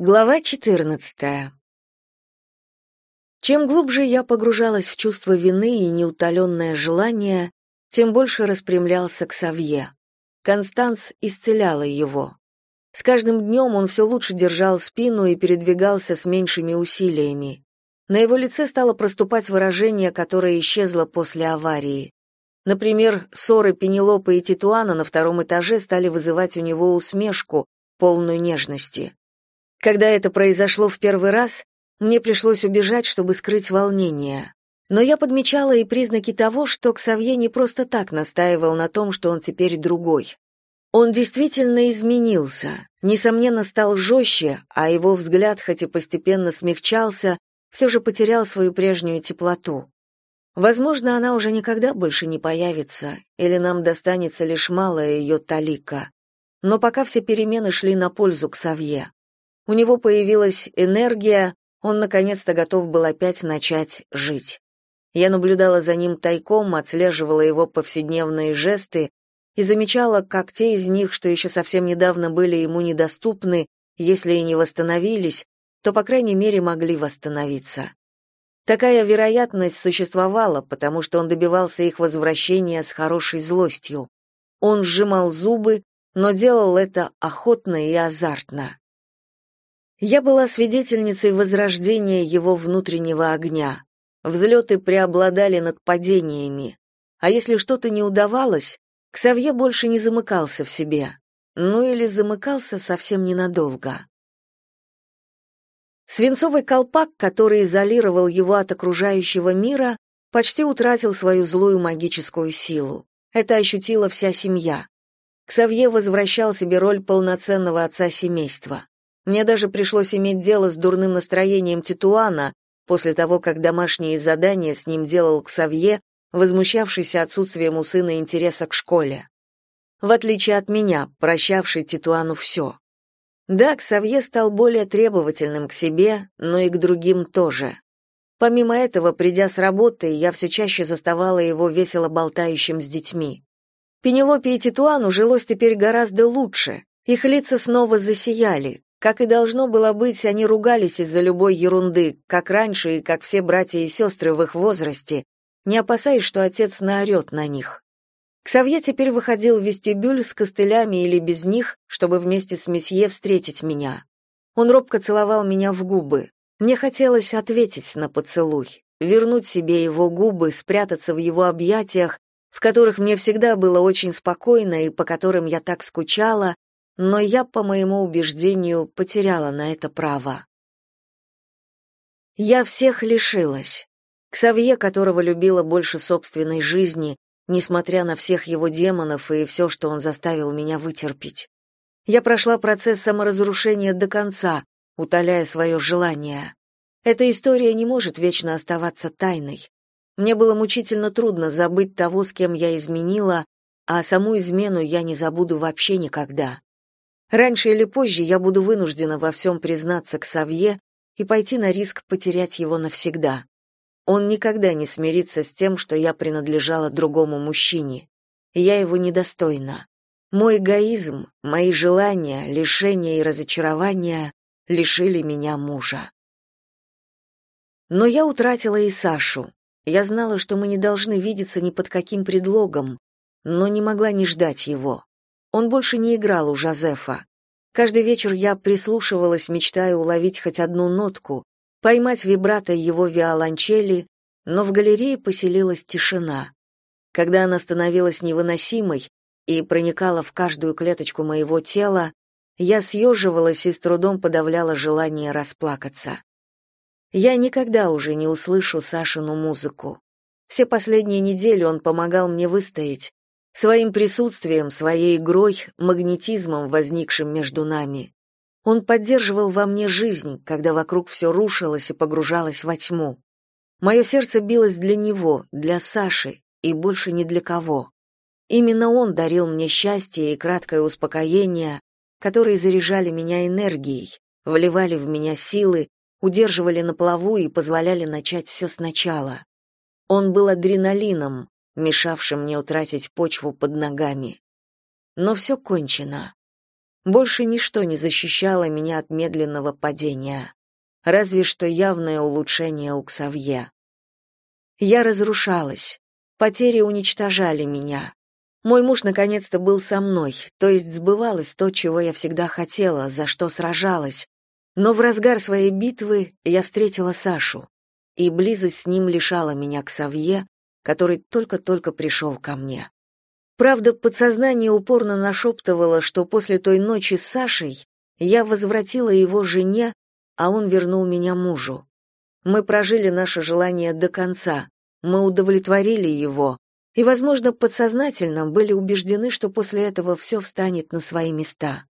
Глава 14. Чем глубже я погружалась в чувство вины и неутоленное желание, тем больше распрямлялся к Савье. Констанс исцеляла его. С каждым днем он все лучше держал спину и передвигался с меньшими усилиями. На его лице стало проступать выражение, которое исчезло после аварии. Например, ссоры Пенелопы и Титуана на втором этаже стали вызывать у него усмешку, полную нежности. Когда это произошло в первый раз, мне пришлось убежать, чтобы скрыть волнение. Но я подмечала и признаки того, что Ксавье не просто так настаивал на том, что он теперь другой. Он действительно изменился, несомненно, стал жестче, а его взгляд, хоть и постепенно смягчался, все же потерял свою прежнюю теплоту. Возможно, она уже никогда больше не появится, или нам достанется лишь малая ее талика. Но пока все перемены шли на пользу Ксавье. У него появилась энергия, он наконец-то готов был опять начать жить. Я наблюдала за ним тайком, отслеживала его повседневные жесты и замечала, как те из них, что еще совсем недавно были ему недоступны, если и не восстановились, то, по крайней мере, могли восстановиться. Такая вероятность существовала, потому что он добивался их возвращения с хорошей злостью. Он сжимал зубы, но делал это охотно и азартно. Я была свидетельницей возрождения его внутреннего огня. Взлеты преобладали над падениями. А если что-то не удавалось, Ксавье больше не замыкался в себе. Ну или замыкался совсем ненадолго. Свинцовый колпак, который изолировал его от окружающего мира, почти утратил свою злую магическую силу. Это ощутила вся семья. Ксавье возвращал себе роль полноценного отца семейства. Мне даже пришлось иметь дело с дурным настроением Титуана после того, как домашние задания с ним делал Ксавье, возмущавшийся отсутствием у сына интереса к школе. В отличие от меня, прощавший Титуану все. Да, Ксавье стал более требовательным к себе, но и к другим тоже. Помимо этого, придя с работы, я все чаще заставала его весело болтающим с детьми. Пенелопе и Титуану жилось теперь гораздо лучше. Их лица снова засияли, как и должно было быть, они ругались из-за любой ерунды, как раньше и как все братья и сестры в их возрасте, не опасаясь, что отец наорет на них. Ксавье теперь выходил в вестибюль с костылями или без них, чтобы вместе с месье встретить меня. Он робко целовал меня в губы. Мне хотелось ответить на поцелуй, вернуть себе его губы, спрятаться в его объятиях, в которых мне всегда было очень спокойно и по которым я так скучала, но я, по моему убеждению, потеряла на это право. Я всех лишилась. Ксавье, которого любила больше собственной жизни, несмотря на всех его демонов и все, что он заставил меня вытерпеть. Я прошла процесс саморазрушения до конца, утоляя свое желание. Эта история не может вечно оставаться тайной. Мне было мучительно трудно забыть того, с кем я изменила, а саму измену я не забуду вообще никогда. Раньше или позже я буду вынуждена во всем признаться к Савье и пойти на риск потерять его навсегда. Он никогда не смирится с тем, что я принадлежала другому мужчине. Я его недостойна. Мой эгоизм, мои желания, лишения и разочарования лишили меня мужа. Но я утратила и Сашу. Я знала, что мы не должны видеться ни под каким предлогом, но не могла не ждать его. Он больше не играл у Жозефа. Каждый вечер я прислушивалась, мечтая уловить хоть одну нотку, поймать вибрато его виолончели, но в галерее поселилась тишина. Когда она становилась невыносимой и проникала в каждую клеточку моего тела, я съеживалась и с трудом подавляла желание расплакаться. Я никогда уже не услышу Сашину музыку. Все последние недели он помогал мне выстоять, своим присутствием, своей игрой, магнетизмом, возникшим между нами. Он поддерживал во мне жизнь, когда вокруг все рушилось и погружалось во тьму. Мое сердце билось для него, для Саши, и больше ни для кого. Именно он дарил мне счастье и краткое успокоение, которые заряжали меня энергией, вливали в меня силы, удерживали на плаву и позволяли начать все сначала. Он был адреналином, мешавшим мне утратить почву под ногами. Но все кончено. Больше ничто не защищало меня от медленного падения. Разве что явное улучшение у Ксавье. Я разрушалась. Потери уничтожали меня. Мой муж наконец-то был со мной, то есть сбывалось то, чего я всегда хотела, за что сражалась. Но в разгар своей битвы я встретила Сашу, и близость с ним лишала меня к Савье, который только-только пришел ко мне. Правда, подсознание упорно нашептывало, что после той ночи с Сашей я возвратила его жене, а он вернул меня мужу. Мы прожили наше желание до конца, мы удовлетворили его, и, возможно, подсознательно были убеждены, что после этого все встанет на свои места.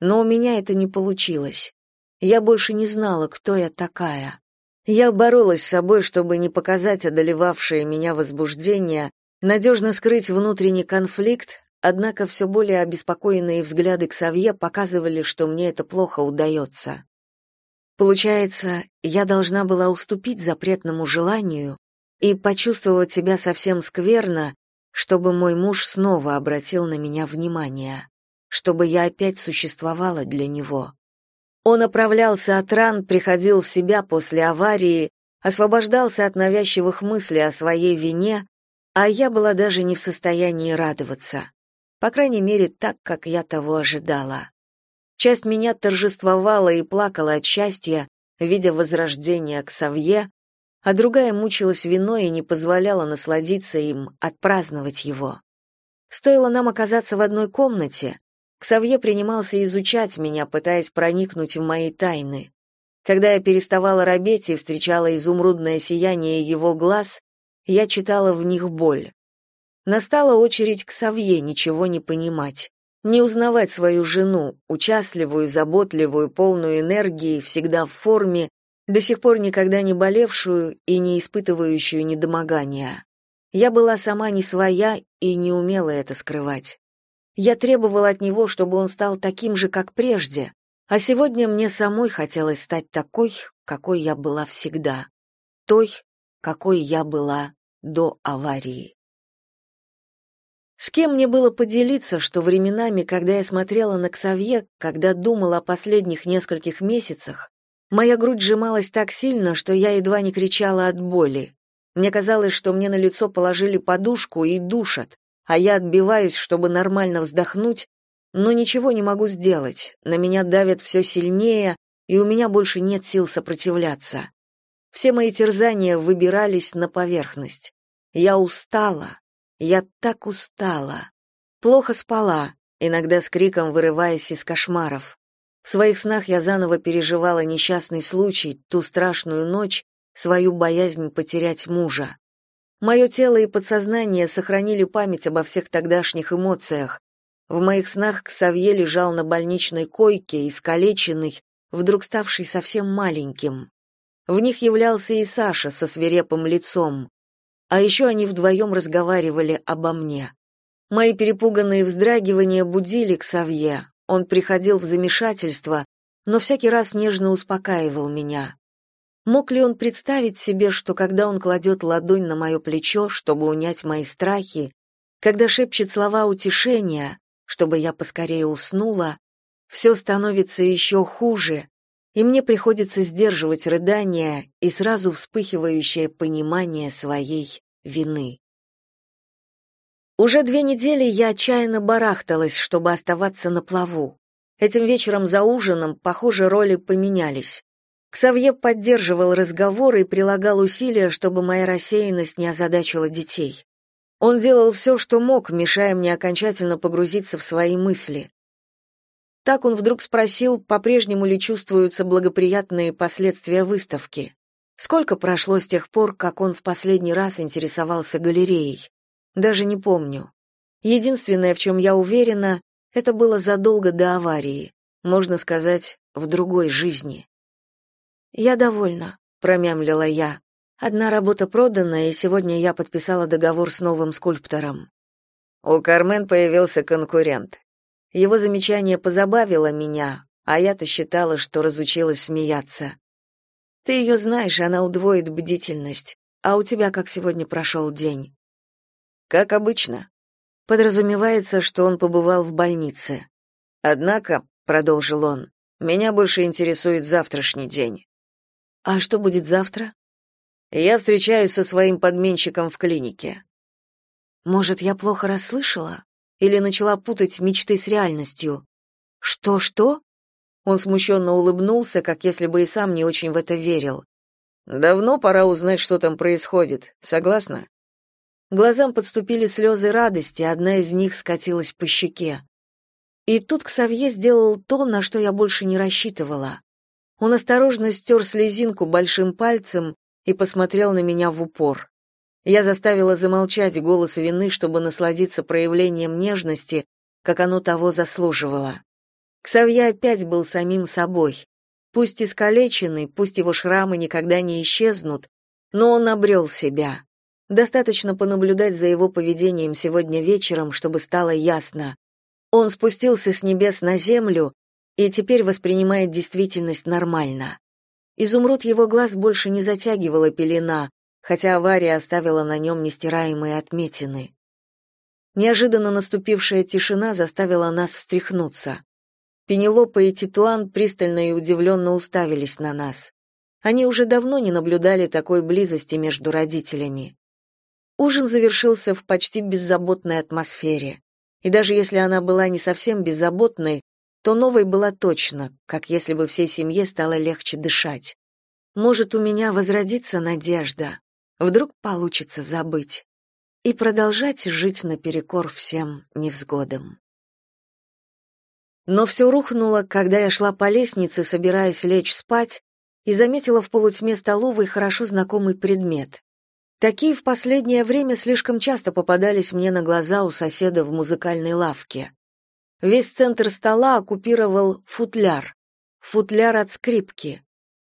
Но у меня это не получилось. Я больше не знала, кто я такая. Я боролась с собой, чтобы не показать одолевавшее меня возбуждение, надежно скрыть внутренний конфликт, однако все более обеспокоенные взгляды к Савье показывали, что мне это плохо удается. Получается, я должна была уступить запретному желанию и почувствовать себя совсем скверно, чтобы мой муж снова обратил на меня внимание, чтобы я опять существовала для него. Он оправлялся от ран, приходил в себя после аварии, освобождался от навязчивых мыслей о своей вине, а я была даже не в состоянии радоваться. По крайней мере, так, как я того ожидала. Часть меня торжествовала и плакала от счастья, видя возрождение к Савье, а другая мучилась виной и не позволяла насладиться им, отпраздновать его. Стоило нам оказаться в одной комнате, Ксавье принимался изучать меня, пытаясь проникнуть в мои тайны. Когда я переставала робеть и встречала изумрудное сияние его глаз, я читала в них боль. Настала очередь к Савье ничего не понимать, не узнавать свою жену, участливую, заботливую, полную энергии, всегда в форме, до сих пор никогда не болевшую и не испытывающую недомогания. Я была сама не своя и не умела это скрывать. Я требовала от него, чтобы он стал таким же, как прежде, а сегодня мне самой хотелось стать такой, какой я была всегда, той, какой я была до аварии. С кем мне было поделиться, что временами, когда я смотрела на Ксавье, когда думала о последних нескольких месяцах, моя грудь сжималась так сильно, что я едва не кричала от боли. Мне казалось, что мне на лицо положили подушку и душат, а я отбиваюсь, чтобы нормально вздохнуть, но ничего не могу сделать. На меня давят все сильнее, и у меня больше нет сил сопротивляться. Все мои терзания выбирались на поверхность. Я устала. Я так устала. Плохо спала, иногда с криком вырываясь из кошмаров. В своих снах я заново переживала несчастный случай, ту страшную ночь, свою боязнь потерять мужа. Мое тело и подсознание сохранили память обо всех тогдашних эмоциях. В моих снах Ксавье лежал на больничной койке, искалеченный, вдруг ставший совсем маленьким. В них являлся и Саша со свирепым лицом. А еще они вдвоем разговаривали обо мне. Мои перепуганные вздрагивания будили Ксавье. Он приходил в замешательство, но всякий раз нежно успокаивал меня. Мог ли он представить себе, что когда он кладет ладонь на мое плечо, чтобы унять мои страхи, когда шепчет слова утешения, чтобы я поскорее уснула, все становится еще хуже, и мне приходится сдерживать рыдания и сразу вспыхивающее понимание своей вины. Уже две недели я отчаянно барахталась, чтобы оставаться на плаву. Этим вечером за ужином, похоже, роли поменялись. Ксавье поддерживал разговор и прилагал усилия, чтобы моя рассеянность не озадачила детей. Он делал все, что мог, мешая мне окончательно погрузиться в свои мысли. Так он вдруг спросил, по-прежнему ли чувствуются благоприятные последствия выставки. Сколько прошло с тех пор, как он в последний раз интересовался галереей? Даже не помню. Единственное, в чем я уверена, это было задолго до аварии, можно сказать, в другой жизни. «Я довольна», — промямлила я. «Одна работа продана, и сегодня я подписала договор с новым скульптором». У Кармен появился конкурент. Его замечание позабавило меня, а я-то считала, что разучилась смеяться. Ты ее знаешь, она удвоит бдительность. А у тебя как сегодня прошел день? Как обычно. Подразумевается, что он побывал в больнице. Однако, продолжил он, меня больше интересует завтрашний день. А что будет завтра? Я встречаюсь со своим подменщиком в клинике. Может, я плохо расслышала или начала путать мечты с реальностью? Что, что? Он смущенно улыбнулся, как если бы и сам не очень в это верил. Давно пора узнать, что там происходит. Согласна? Глазам подступили слезы радости, одна из них скатилась по щеке. И тут Ксавье сделал то, на что я больше не рассчитывала. Он осторожно стер слезинку большим пальцем и посмотрел на меня в упор. Я заставила замолчать голос вины, чтобы насладиться проявлением нежности, как оно того заслуживало. Ксавье опять был самим собой. Пусть искалеченный, пусть его шрамы никогда не исчезнут, но он обрел себя. Достаточно понаблюдать за его поведением сегодня вечером, чтобы стало ясно. Он спустился с небес на землю и теперь воспринимает действительность нормально. Изумруд его глаз больше не затягивала пелена, хотя авария оставила на нем нестираемые отметины. Неожиданно наступившая тишина заставила нас встряхнуться. Пенелопа и Титуан пристально и удивленно уставились на нас. Они уже давно не наблюдали такой близости между родителями. Ужин завершился в почти беззаботной атмосфере. И даже если она была не совсем беззаботной, то новой была точно, как если бы всей семье стало легче дышать. Может, у меня возродится надежда. Вдруг получится забыть и продолжать жить наперекор всем невзгодам. Но все рухнуло, когда я шла по лестнице, собираясь лечь спать, и заметила в полутьме столовой хорошо знакомый предмет. Такие в последнее время слишком часто попадались мне на глаза у соседа в музыкальной лавке. Весь центр стола оккупировал футляр. Футляр от скрипки.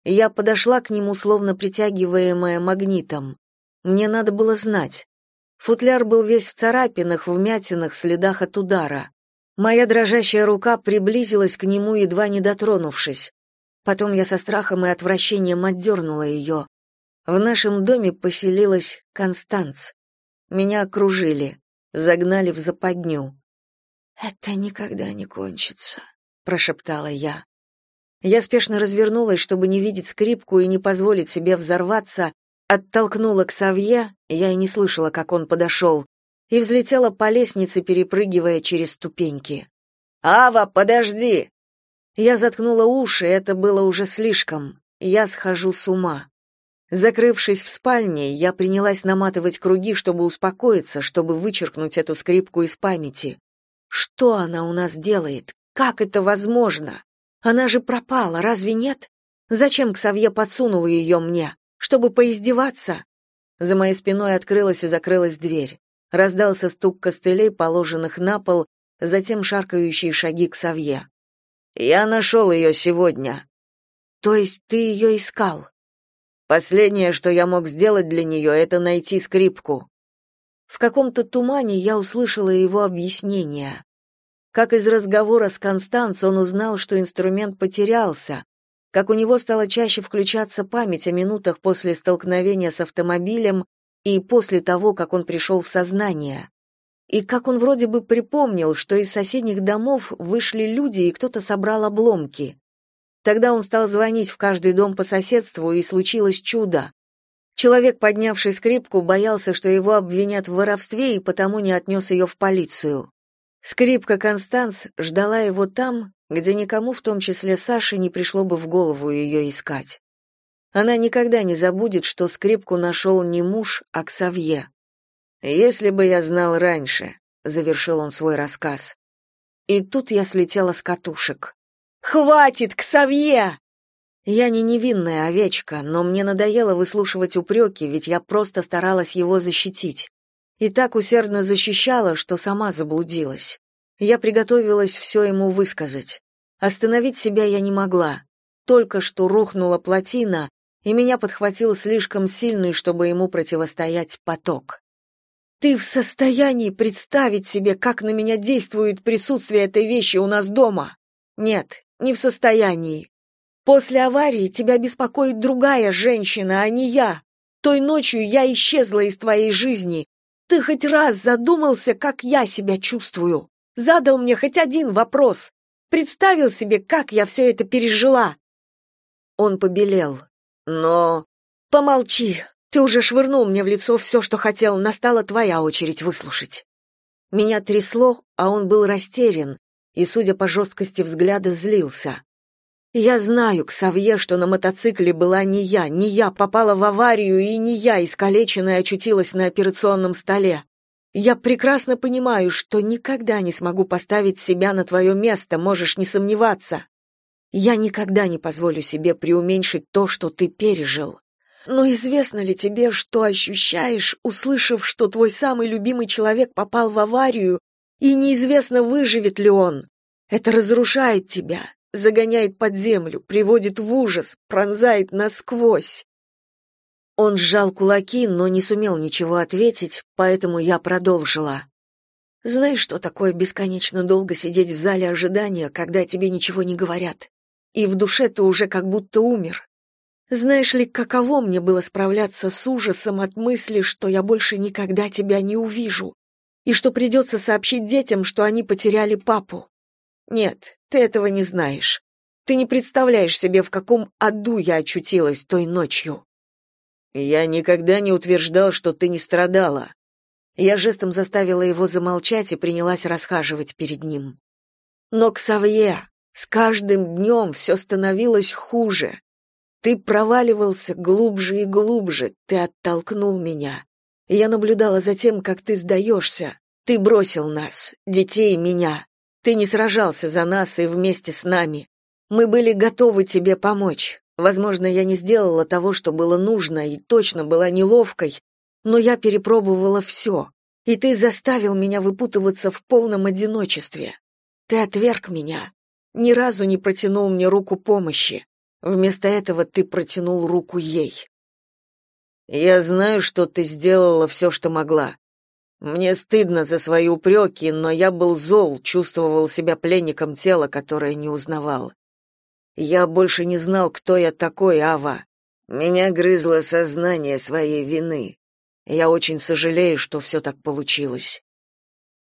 Я подошла к нему, словно притягиваемая магнитом. Мне надо было знать. Футляр был весь в царапинах, вмятинах, следах от удара. Моя дрожащая рука приблизилась к нему, едва не дотронувшись. Потом я со страхом и отвращением отдернула ее. В нашем доме поселилась Констанц. Меня окружили, загнали в западню. «Это никогда не кончится», — прошептала я. Я спешно развернулась, чтобы не видеть скрипку и не позволить себе взорваться, оттолкнула к Савье, я и не слышала, как он подошел, и взлетела по лестнице, перепрыгивая через ступеньки. «Ава, подожди!» Я заткнула уши, это было уже слишком. Я схожу с ума. Закрывшись в спальне, я принялась наматывать круги, чтобы успокоиться, чтобы вычеркнуть эту скрипку из памяти. Что она у нас делает? Как это возможно? Она же пропала, разве нет? Зачем Ксавье подсунул ее мне? Чтобы поиздеваться? За моей спиной открылась и закрылась дверь. Раздался стук костылей, положенных на пол, затем шаркающие шаги к Савье. «Я нашел ее сегодня». «То есть ты ее искал?» «Последнее, что я мог сделать для нее, это найти скрипку». В каком-то тумане я услышала его объяснение. Как из разговора с Констанц он узнал, что инструмент потерялся, как у него стала чаще включаться память о минутах после столкновения с автомобилем и после того, как он пришел в сознание. И как он вроде бы припомнил, что из соседних домов вышли люди, и кто-то собрал обломки. Тогда он стал звонить в каждый дом по соседству, и случилось чудо. Человек, поднявший скрипку, боялся, что его обвинят в воровстве, и потому не отнес ее в полицию. Скрипка Констанс ждала его там, где никому, в том числе Саше, не пришло бы в голову ее искать. Она никогда не забудет, что скрипку нашел не муж, а Ксавье. «Если бы я знал раньше», — завершил он свой рассказ. И тут я слетела с катушек. «Хватит, Ксавье!» Я не невинная овечка, но мне надоело выслушивать упреки, ведь я просто старалась его защитить. И так усердно защищала, что сама заблудилась. Я приготовилась все ему высказать. Остановить себя я не могла. Только что рухнула плотина, и меня подхватил слишком сильный, чтобы ему противостоять поток. Ты в состоянии представить себе, как на меня действует присутствие этой вещи у нас дома? Нет, не в состоянии. После аварии тебя беспокоит другая женщина, а не я. Той ночью я исчезла из твоей жизни. Ты хоть раз задумался, как я себя чувствую? Задал мне хоть один вопрос. представил себе, как я все это пережила?» Он побелел. «Но...» «Помолчи. Ты уже швырнул мне в лицо все, что хотел. Настала твоя очередь выслушать». Меня трясло, а он был растерян и, судя по жесткости взгляда, злился. Я знаю, Ксавье, что на мотоцикле была не я, не я попала в аварию и не я, искалеченная, очутилась на операционном столе. Я прекрасно понимаю, что никогда не смогу поставить себя на твое место, можешь не сомневаться. Я никогда не позволю себе преуменьшить то, что ты пережил. Но известно ли тебе, что ощущаешь, услышав, что твой самый любимый человек попал в аварию, и неизвестно, выживет ли он? Это разрушает тебя, загоняет под землю, приводит в ужас, пронзает насквозь. Он сжал кулаки, но не сумел ничего ответить, поэтому я продолжила. Знаешь, что такое бесконечно долго сидеть в зале ожидания, когда тебе ничего не говорят? И в душе ты уже как будто умер. Знаешь ли, каково мне было справляться с ужасом от мысли, что я больше никогда тебя не увижу, и что придется сообщить детям, что они потеряли папу? Нет, ты этого не знаешь. Ты не представляешь себе, в каком аду я очутилась той ночью. Я никогда не утверждал, что ты не страдала. Я жестом заставила его замолчать и принялась расхаживать перед ним. Но Ксавье, с каждым днем все становилось хуже. Ты проваливался глубже и глубже, ты оттолкнул меня. я наблюдала за тем, как ты сдаешься. Ты бросил нас, детей и меня. Ты не сражался за нас и вместе с нами. Мы были готовы тебе помочь. Возможно, я не сделала того, что было нужно, и точно была неловкой, но я перепробовала все, и ты заставил меня выпутываться в полном одиночестве. Ты отверг меня, ни разу не протянул мне руку помощи. Вместо этого ты протянул руку ей. Я знаю, что ты сделала все, что могла. Мне стыдно за свои упреки, но я был зол, чувствовал себя пленником тела, которое не узнавал. Я больше не знал, кто я такой, Ава. Меня грызло сознание своей вины. Я очень сожалею, что все так получилось.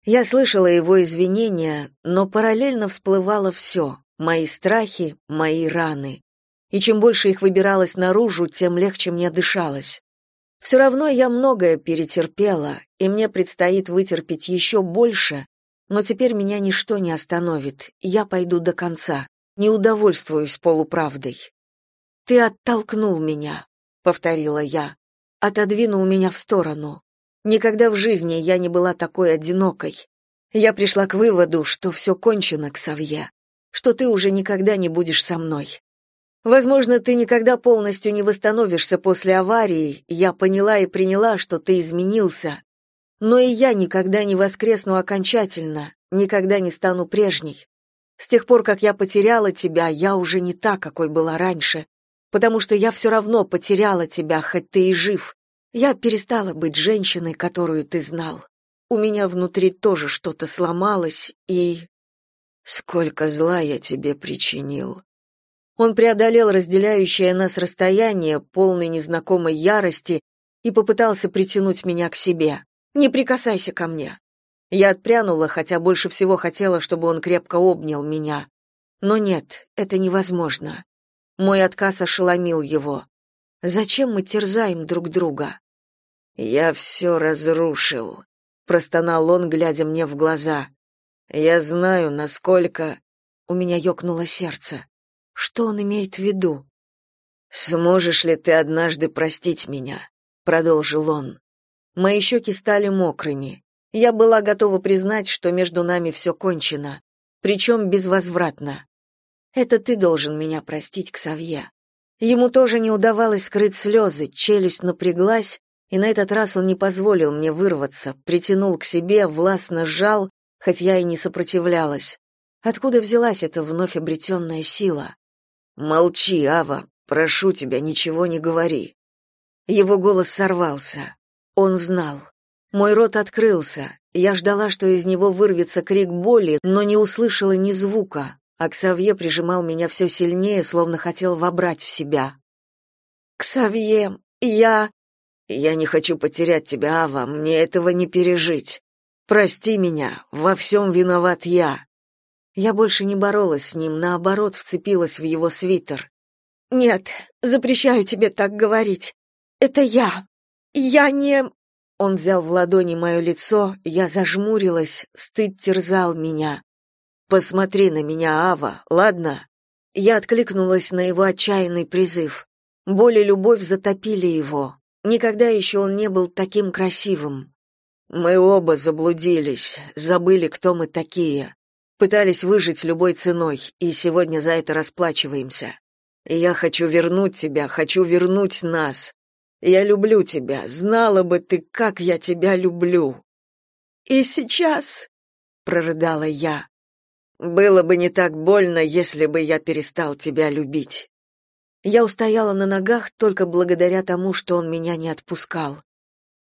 Я слышала его извинения, но параллельно всплывало все — мои страхи, мои раны. И чем больше их выбиралось наружу, тем легче мне дышалось. Все равно я многое перетерпела, и мне предстоит вытерпеть еще больше, но теперь меня ничто не остановит, я пойду до конца не удовольствуюсь полуправдой. Ты оттолкнул меня, повторила я. Отодвинул меня в сторону. Никогда в жизни я не была такой одинокой. Я пришла к выводу, что все кончено, Ксавье, что ты уже никогда не будешь со мной. Возможно, ты никогда полностью не восстановишься после аварии. Я поняла и приняла, что ты изменился. Но и я никогда не воскресну окончательно, никогда не стану прежней. С тех пор, как я потеряла тебя, я уже не та, какой была раньше, потому что я все равно потеряла тебя, хоть ты и жив. Я перестала быть женщиной, которую ты знал. У меня внутри тоже что-то сломалось, и... Сколько зла я тебе причинил. Он преодолел разделяющее нас расстояние, полный незнакомой ярости, и попытался притянуть меня к себе. «Не прикасайся ко мне!» Я отпрянула, хотя больше всего хотела, чтобы он крепко обнял меня. Но нет, это невозможно. Мой отказ ошеломил его. Зачем мы терзаем друг друга? Я все разрушил, простонал он, глядя мне в глаза. Я знаю, насколько у меня ёкнуло сердце. Что он имеет в виду? Сможешь ли ты однажды простить меня? продолжил он. Мои щеки стали мокрыми. Я была готова признать, что между нами все кончено, причем безвозвратно. Это ты должен меня простить, Ксавье. Ему тоже не удавалось скрыть слезы, челюсть напряглась, и на этот раз он не позволил мне вырваться, притянул к себе, властно сжал, хоть я и не сопротивлялась. Откуда взялась эта вновь обретенная сила? «Молчи, Ава, прошу тебя, ничего не говори». Его голос сорвался. Он знал. Мой рот открылся. Я ждала, что из него вырвется крик боли, но не услышала ни звука. А Ксавье прижимал меня все сильнее, словно хотел вобрать в себя. «Ксавье, я...» «Я не хочу потерять тебя, Ава, мне этого не пережить. Прости меня, во всем виноват я». Я больше не боролась с ним, наоборот, вцепилась в его свитер. «Нет, запрещаю тебе так говорить. Это я. Я не...» Он взял в ладони мое лицо, я зажмурилась, стыд терзал меня. «Посмотри на меня, Ава, ладно?» Я откликнулась на его отчаянный призыв. Боль и любовь затопили его. Никогда еще он не был таким красивым. Мы оба заблудились, забыли, кто мы такие. Пытались выжить любой ценой, и сегодня за это расплачиваемся. Я хочу вернуть тебя, хочу вернуть нас. Я люблю тебя. Знала бы ты, как я тебя люблю. И сейчас, прорыдала я. Было бы не так больно, если бы я перестал тебя любить. Я устояла на ногах только благодаря тому, что он меня не отпускал.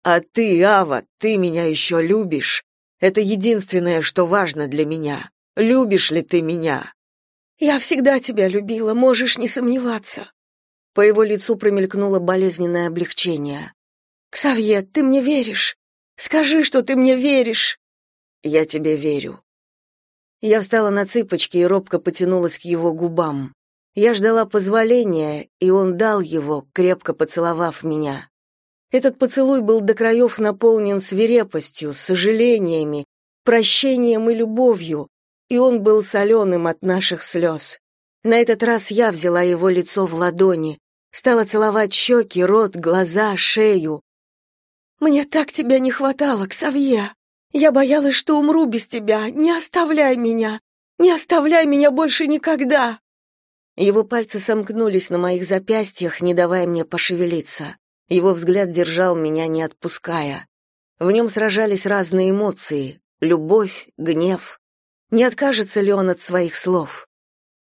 А ты, Ава, ты меня еще любишь? Это единственное, что важно для меня. Любишь ли ты меня? Я всегда тебя любила, можешь не сомневаться. По его лицу промелькнуло болезненное облегчение. Ксавье, ты мне веришь? Скажи, что ты мне веришь. Я тебе верю. Я встала на цыпочки и робко потянулась к его губам. Я ждала позволения, и он дал его, крепко поцеловав меня. Этот поцелуй был до краев наполнен свирепостью, сожалениями, прощением и любовью, и он был соленым от наших слез. На этот раз я взяла его лицо в ладони, стала целовать щеки, рот, глаза, шею. «Мне так тебя не хватало, Ксавье!» Я боялась, что умру без тебя. Не оставляй меня. Не оставляй меня больше никогда. Его пальцы сомкнулись на моих запястьях, не давая мне пошевелиться. Его взгляд держал меня, не отпуская. В нем сражались разные эмоции: любовь, гнев. Не откажется ли он от своих слов?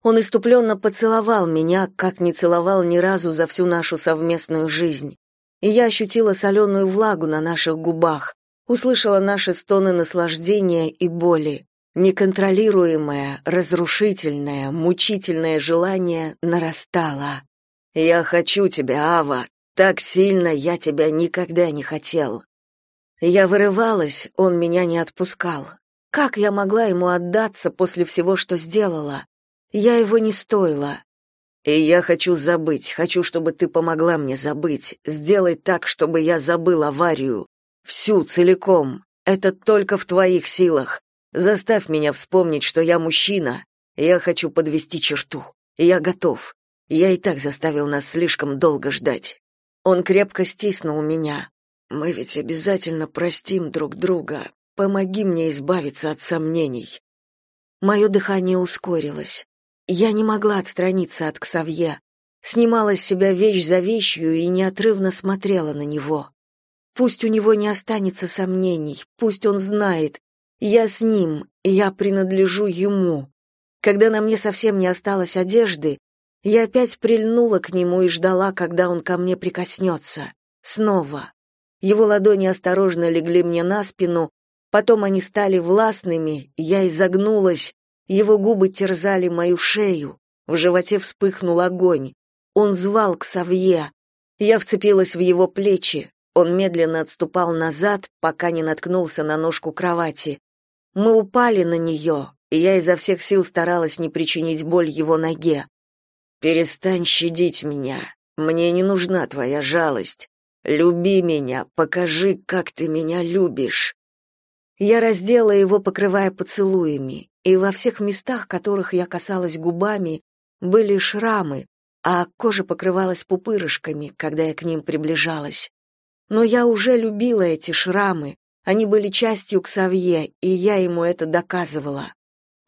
Он иступленно поцеловал меня, как не целовал ни разу за всю нашу совместную жизнь. И я ощутила соленую влагу на наших губах, услышала наши стоны наслаждения и боли. Неконтролируемое, разрушительное, мучительное желание нарастало. «Я хочу тебя, Ава, так сильно я тебя никогда не хотел». Я вырывалась, он меня не отпускал. Как я могла ему отдаться после всего, что сделала? Я его не стоила. И я хочу забыть, хочу, чтобы ты помогла мне забыть, сделать так, чтобы я забыл аварию, Всю, целиком. Это только в твоих силах. Заставь меня вспомнить, что я мужчина. Я хочу подвести черту. Я готов. Я и так заставил нас слишком долго ждать. Он крепко стиснул меня. Мы ведь обязательно простим друг друга. Помоги мне избавиться от сомнений. Мое дыхание ускорилось. Я не могла отстраниться от Ксавье. Снимала с себя вещь за вещью и неотрывно смотрела на него. Пусть у него не останется сомнений, пусть он знает, я с ним, я принадлежу ему. Когда на мне совсем не осталось одежды, я опять прильнула к нему и ждала, когда он ко мне прикоснется. Снова. Его ладони осторожно легли мне на спину, потом они стали властными, я изогнулась, его губы терзали мою шею, в животе вспыхнул огонь. Он звал к Савье. Я вцепилась в его плечи, он медленно отступал назад, пока не наткнулся на ножку кровати. Мы упали на нее, и я изо всех сил старалась не причинить боль его ноге. Перестань щадить меня. Мне не нужна твоя жалость. Люби меня, покажи, как ты меня любишь. Я раздела его, покрывая поцелуями, и во всех местах, которых я касалась губами, были шрамы, а кожа покрывалась пупырышками, когда я к ним приближалась. Но я уже любила эти шрамы, они были частью Ксавье, и я ему это доказывала.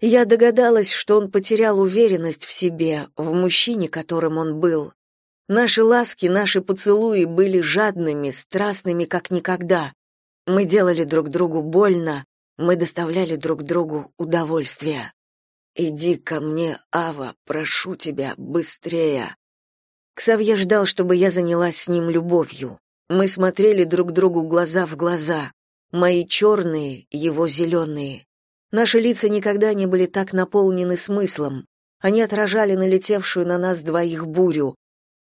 Я догадалась, что он потерял уверенность в себе, в мужчине, которым он был. Наши ласки, наши поцелуи были жадными, страстными, как никогда. Мы делали друг другу больно, мы доставляли друг другу удовольствие. «Иди ко мне, Ава, прошу тебя, быстрее!» Ксавье ждал, чтобы я занялась с ним любовью. Мы смотрели друг другу глаза в глаза. Мои черные, его зеленые. Наши лица никогда не были так наполнены смыслом. Они отражали налетевшую на нас двоих бурю.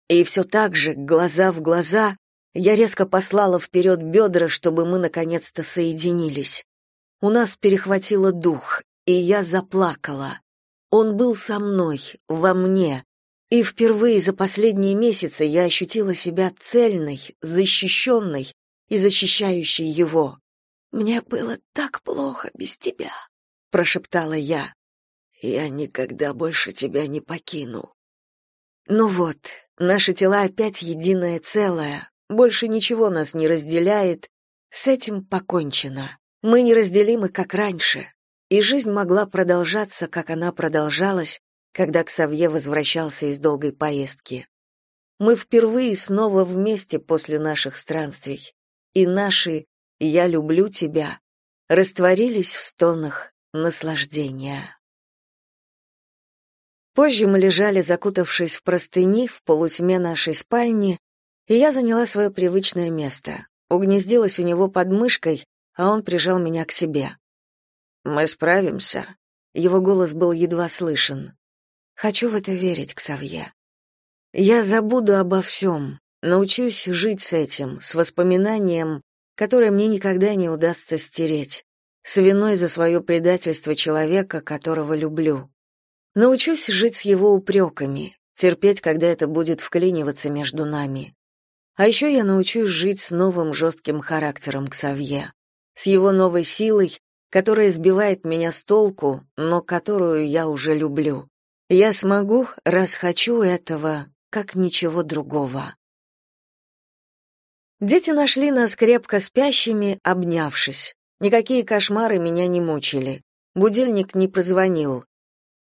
И все так же, глаза в глаза, я резко послала вперед бедра, чтобы мы наконец-то соединились. У нас перехватило дух, и я заплакала. Он был со мной, во мне, и впервые за последние месяцы я ощутила себя цельной, защищенной и защищающей его. «Мне было так плохо без тебя», — прошептала я. «Я никогда больше тебя не покину». Ну вот, наши тела опять единое целое, больше ничего нас не разделяет, с этим покончено. Мы неразделимы, как раньше, и жизнь могла продолжаться, как она продолжалась, когда Ксавье возвращался из долгой поездки. Мы впервые снова вместе после наших странствий, и наши «я люблю тебя» растворились в стонах наслаждения. Позже мы лежали, закутавшись в простыни, в полутьме нашей спальни, и я заняла свое привычное место. Угнездилась у него под мышкой, а он прижал меня к себе. Мы справимся. Его голос был едва слышен. Хочу в это верить, Ксавье. Я забуду обо всем, научусь жить с этим, с воспоминанием, которое мне никогда не удастся стереть, с виной за свое предательство человека, которого люблю. Научусь жить с его упреками, терпеть, когда это будет вклиниваться между нами. А еще я научусь жить с новым жестким характером Ксавье, с его новой силой, которая сбивает меня с толку, но которую я уже люблю. Я смогу, раз хочу этого, как ничего другого. Дети нашли нас крепко спящими, обнявшись. Никакие кошмары меня не мучили. Будильник не прозвонил.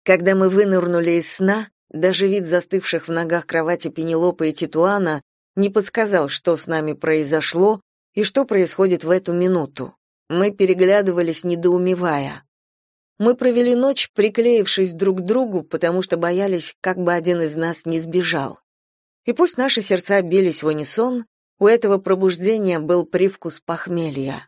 Когда мы вынырнули из сна, даже вид застывших в ногах кровати Пенелопы и Титуана не подсказал, что с нами произошло и что происходит в эту минуту. Мы переглядывались, недоумевая. Мы провели ночь, приклеившись друг к другу, потому что боялись, как бы один из нас не сбежал. И пусть наши сердца бились в унисон, у этого пробуждения был привкус похмелья.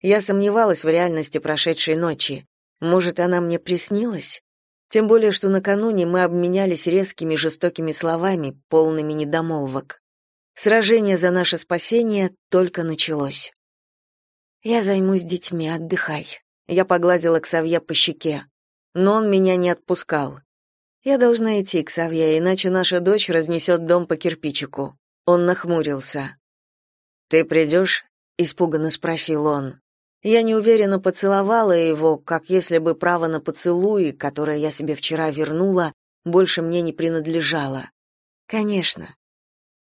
Я сомневалась в реальности прошедшей ночи. Может, она мне приснилась? Тем более, что накануне мы обменялись резкими жестокими словами, полными недомолвок. Сражение за наше спасение только началось. Я займусь детьми, отдыхай. Я погладила Ксавье по щеке, но он меня не отпускал. Я должна идти, Ксавье, иначе наша дочь разнесет дом по кирпичику. Он нахмурился. Ты придешь?» — испуганно спросил он. Я неуверенно поцеловала его, как если бы право на поцелуи, которое я себе вчера вернула, больше мне не принадлежало. Конечно.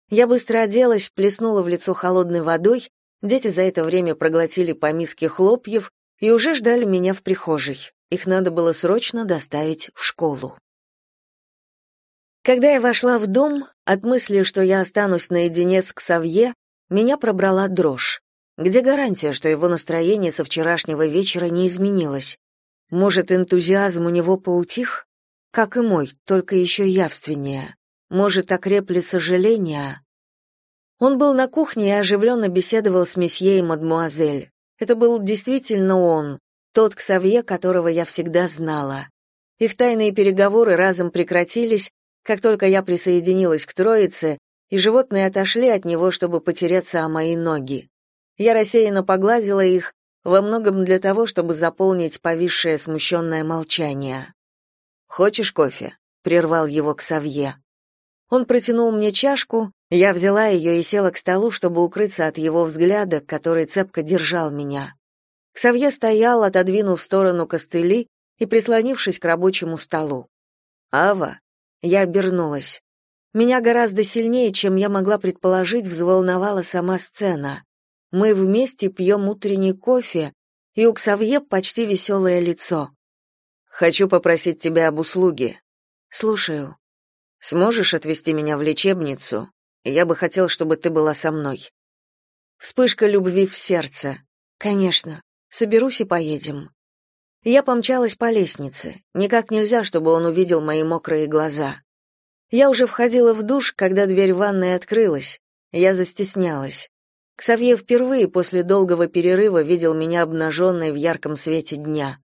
Я быстро оделась, плеснула в лицо холодной водой Дети за это время проглотили по миске хлопьев и уже ждали меня в прихожей. Их надо было срочно доставить в школу. Когда я вошла в дом, от мысли, что я останусь наедине с Ксавье, меня пробрала дрожь. Где гарантия, что его настроение со вчерашнего вечера не изменилось? Может, энтузиазм у него поутих? Как и мой, только еще явственнее. Может, окрепли сожаления? Он был на кухне и оживленно беседовал с месье и мадмуазель. Это был действительно он, тот Ксавье, которого я всегда знала. Их тайные переговоры разом прекратились, как только я присоединилась к троице, и животные отошли от него, чтобы потереться о мои ноги. Я рассеянно погладила их, во многом для того, чтобы заполнить повисшее смущенное молчание. «Хочешь кофе?» — прервал его Ксавье. Он протянул мне чашку, я взяла ее и села к столу, чтобы укрыться от его взгляда, который цепко держал меня. Ксавье стоял, отодвинув в сторону костыли и прислонившись к рабочему столу. «Ава?» Я обернулась. Меня гораздо сильнее, чем я могла предположить, взволновала сама сцена. Мы вместе пьем утренний кофе, и у Ксавье почти веселое лицо. «Хочу попросить тебя об услуге». «Слушаю». «Сможешь отвезти меня в лечебницу? Я бы хотел, чтобы ты была со мной. Вспышка любви в сердце. Конечно. Соберусь и поедем. Я помчалась по лестнице. Никак нельзя, чтобы он увидел мои мокрые глаза. Я уже входила в душ, когда дверь ванной открылась. Я застеснялась. Ксавье впервые после долгого перерыва видел меня обнаженной в ярком свете дня.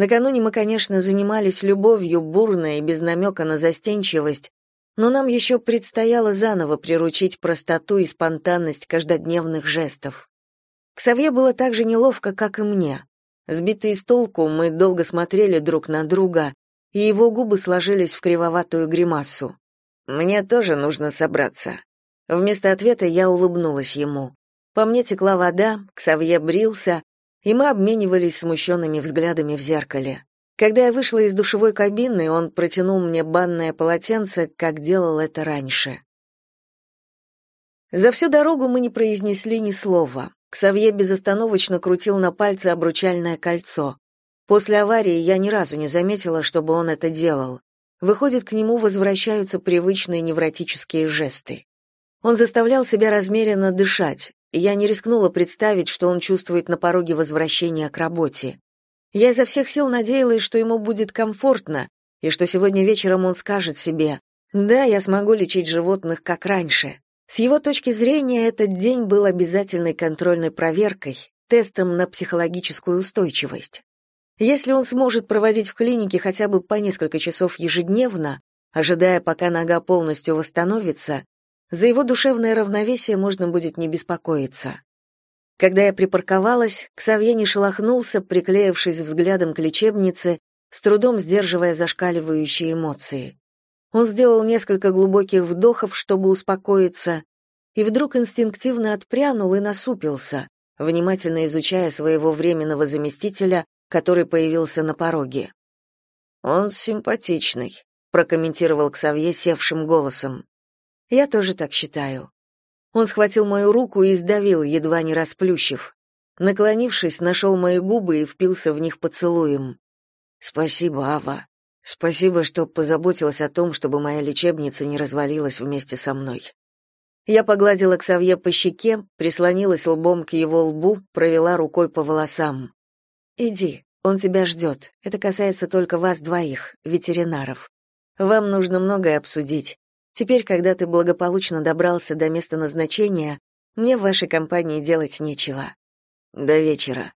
Накануне мы, конечно, занимались любовью бурно и без намека на застенчивость, но нам еще предстояло заново приручить простоту и спонтанность каждодневных жестов. Ксавье было так же неловко, как и мне. Сбитые с толку, мы долго смотрели друг на друга, и его губы сложились в кривоватую гримасу. «Мне тоже нужно собраться». Вместо ответа я улыбнулась ему. По мне текла вода, Ксавье брился, и мы обменивались смущенными взглядами в зеркале. Когда я вышла из душевой кабины, он протянул мне банное полотенце, как делал это раньше. За всю дорогу мы не произнесли ни слова. Ксавье безостановочно крутил на пальце обручальное кольцо. После аварии я ни разу не заметила, чтобы он это делал. Выходит, к нему возвращаются привычные невротические жесты. Он заставлял себя размеренно дышать, я не рискнула представить, что он чувствует на пороге возвращения к работе. Я изо всех сил надеялась, что ему будет комфортно, и что сегодня вечером он скажет себе «Да, я смогу лечить животных, как раньше». С его точки зрения, этот день был обязательной контрольной проверкой, тестом на психологическую устойчивость. Если он сможет проводить в клинике хотя бы по несколько часов ежедневно, ожидая, пока нога полностью восстановится, за его душевное равновесие можно будет не беспокоиться. Когда я припарковалась, Ксавье не шелохнулся, приклеившись взглядом к лечебнице, с трудом сдерживая зашкаливающие эмоции. Он сделал несколько глубоких вдохов, чтобы успокоиться, и вдруг инстинктивно отпрянул и насупился, внимательно изучая своего временного заместителя, который появился на пороге. «Он симпатичный», — прокомментировал Ксавье севшим голосом. «Я тоже так считаю». Он схватил мою руку и сдавил, едва не расплющив. Наклонившись, нашел мои губы и впился в них поцелуем. «Спасибо, Ава», Спасибо, что позаботилась о том, чтобы моя лечебница не развалилась вместе со мной. Я погладила Ксавье по щеке, прислонилась лбом к его лбу, провела рукой по волосам. Иди, он тебя ждет. Это касается только вас двоих, ветеринаров. Вам нужно многое обсудить. Теперь, когда ты благополучно добрался до места назначения, мне в вашей компании делать нечего. До вечера.